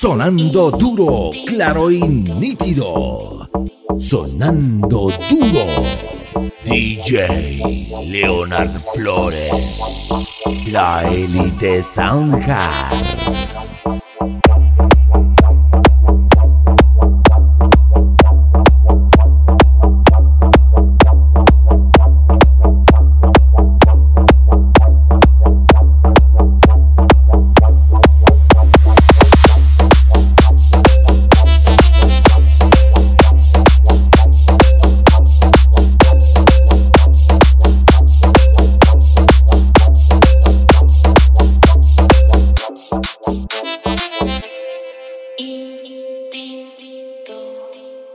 Sonando duro, claro y nítido. Sonando duro. DJ Leonard Flores. La élite Soundcard.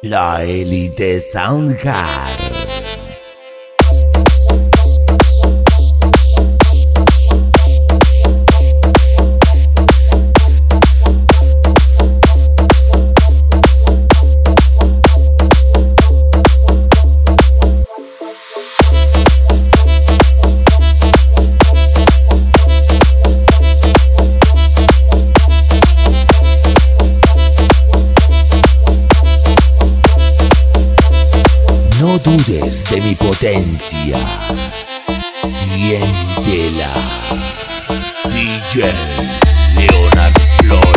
La élite Soundcard. No dudes de mi potencia. Siéntela. DJ Leonardo.